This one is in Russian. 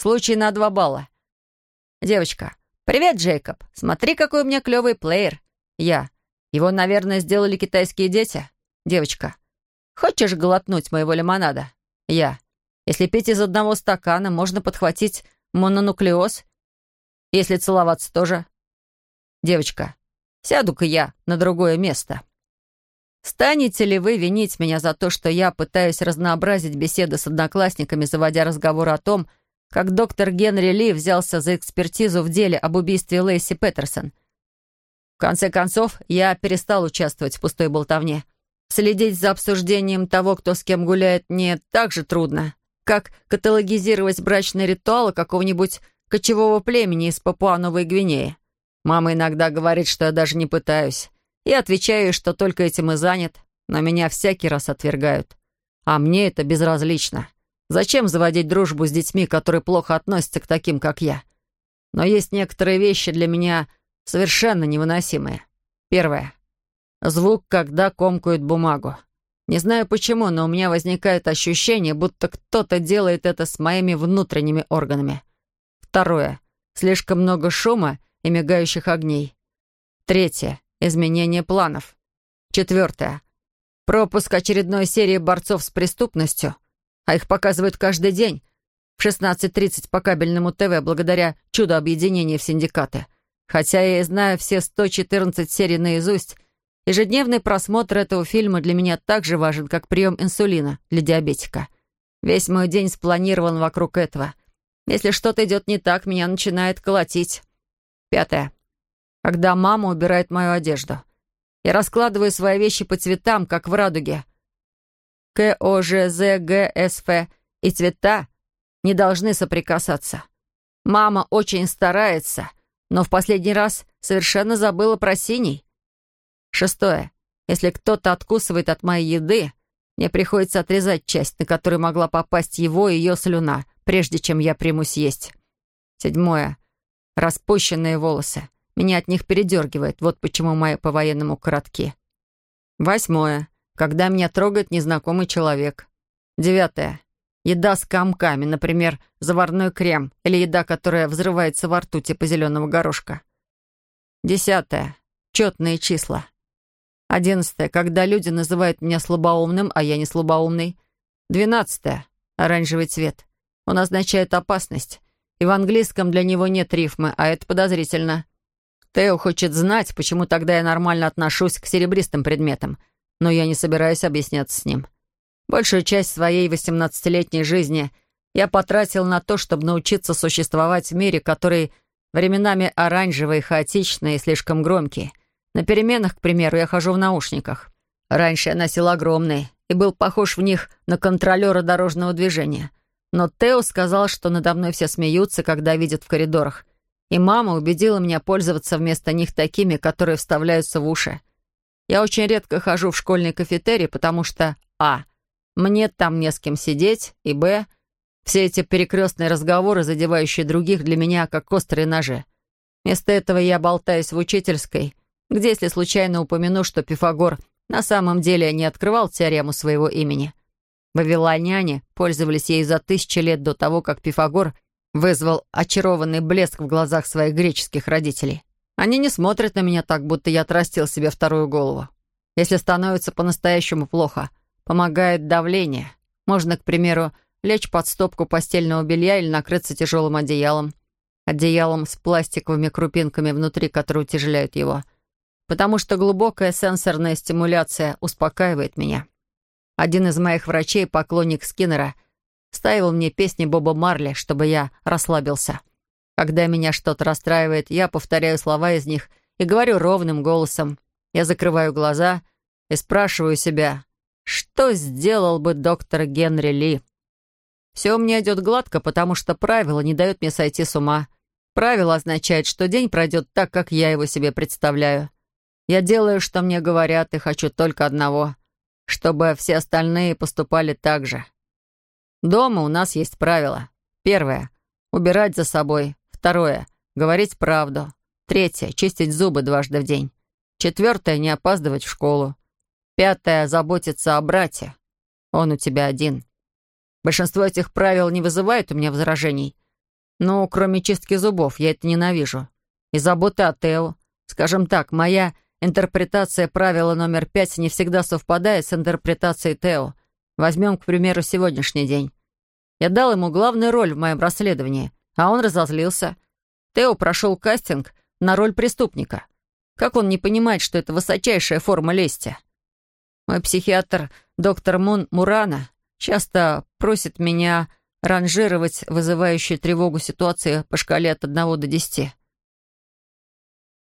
Случай на два балла. Девочка. «Привет, Джейкоб. Смотри, какой у меня клевый плеер». Я. «Его, наверное, сделали китайские дети». Девочка. «Хочешь глотнуть моего лимонада?» Я. «Если пить из одного стакана, можно подхватить мононуклеоз. Если целоваться тоже». Девочка. «Сяду-ка я на другое место». Станете ли вы винить меня за то, что я пытаюсь разнообразить беседы с одноклассниками, заводя разговор о том, как доктор Генри Ли взялся за экспертизу в деле об убийстве Лейси Петерсон? В конце концов, я перестал участвовать в пустой болтовне. Следить за обсуждением того, кто с кем гуляет, не так же трудно, как каталогизировать брачные ритуалы какого-нибудь кочевого племени из Папуа-Новой Гвинеи. Мама иногда говорит, что я даже не пытаюсь. Я отвечаю, что только этим и занят, но меня всякий раз отвергают. А мне это безразлично. Зачем заводить дружбу с детьми, которые плохо относятся к таким, как я? Но есть некоторые вещи для меня совершенно невыносимые. Первое. Звук, когда комкают бумагу. Не знаю почему, но у меня возникает ощущение, будто кто-то делает это с моими внутренними органами. Второе. Слишком много шума и мигающих огней. Третье. Изменение планов. Четвертое. Пропуск очередной серии борцов с преступностью, а их показывают каждый день в 16.30 по кабельному ТВ благодаря чуду объединения в синдикаты. Хотя я и знаю все 114 серий наизусть, ежедневный просмотр этого фильма для меня так же важен, как прием инсулина для диабетика. Весь мой день спланирован вокруг этого. Если что-то идет не так, меня начинает колотить. Пятое когда мама убирает мою одежду. Я раскладываю свои вещи по цветам, как в радуге. К, О, Ж, З, Г, С, Ф и цвета не должны соприкасаться. Мама очень старается, но в последний раз совершенно забыла про синий. Шестое. Если кто-то откусывает от моей еды, мне приходится отрезать часть, на которую могла попасть его и ее слюна, прежде чем я примусь есть. Седьмое. Распущенные волосы. Меня от них передергивает. Вот почему мои по-военному коротки. Восьмое. Когда меня трогает незнакомый человек. Девятое. Еда с комками, например, заварной крем или еда, которая взрывается во рту, типа зеленого горошка. Десятое. Четные числа. Одиннадцатое. Когда люди называют меня слабоумным, а я не слабоумный. Двенадцатое. Оранжевый цвет. Он означает опасность. И в английском для него нет рифмы, а это подозрительно. Тео хочет знать, почему тогда я нормально отношусь к серебристым предметам, но я не собираюсь объясняться с ним. Большую часть своей 18-летней жизни я потратил на то, чтобы научиться существовать в мире, который временами оранжевый, хаотичный и слишком громкий. На переменах, к примеру, я хожу в наушниках. Раньше я носил огромные и был похож в них на контролера дорожного движения. Но Тео сказал, что надо мной все смеются, когда видят в коридорах, и мама убедила меня пользоваться вместо них такими, которые вставляются в уши. Я очень редко хожу в школьный кафетерий, потому что а. мне там не с кем сидеть, и б. все эти перекрестные разговоры, задевающие других, для меня как острые ножи. Вместо этого я болтаюсь в учительской, где, если случайно упомяну, что Пифагор на самом деле не открывал теорему своего имени. Вавилоняне пользовались ей за тысячи лет до того, как Пифагор — вызвал очарованный блеск в глазах своих греческих родителей. Они не смотрят на меня так, будто я отрастил себе вторую голову. Если становится по-настоящему плохо, помогает давление. Можно, к примеру, лечь под стопку постельного белья или накрыться тяжелым одеялом. Одеялом с пластиковыми крупинками внутри, которые утяжеляют его. Потому что глубокая сенсорная стимуляция успокаивает меня. Один из моих врачей, поклонник Скиннера — ставил мне песни Боба Марли, чтобы я расслабился. Когда меня что-то расстраивает, я повторяю слова из них и говорю ровным голосом. Я закрываю глаза и спрашиваю себя, что сделал бы доктор Генри Ли? Все у меня идет гладко, потому что правило не дает мне сойти с ума. Правило означает, что день пройдет так, как я его себе представляю. Я делаю, что мне говорят, и хочу только одного — чтобы все остальные поступали так же. Дома у нас есть правила. Первое — убирать за собой. Второе — говорить правду. Третье — чистить зубы дважды в день. Четвертое — не опаздывать в школу. Пятое — заботиться о брате. Он у тебя один. Большинство этих правил не вызывает у меня возражений. Ну, кроме чистки зубов, я это ненавижу. И заботы о Тео. Скажем так, моя интерпретация правила номер пять не всегда совпадает с интерпретацией Тео. Возьмем, к примеру, сегодняшний день. Я дал ему главную роль в моем расследовании, а он разозлился. Тео прошел кастинг на роль преступника. Как он не понимает, что это высочайшая форма лести? Мой психиатр, доктор Мун Мурана, часто просит меня ранжировать вызывающие тревогу ситуации по шкале от 1 до 10.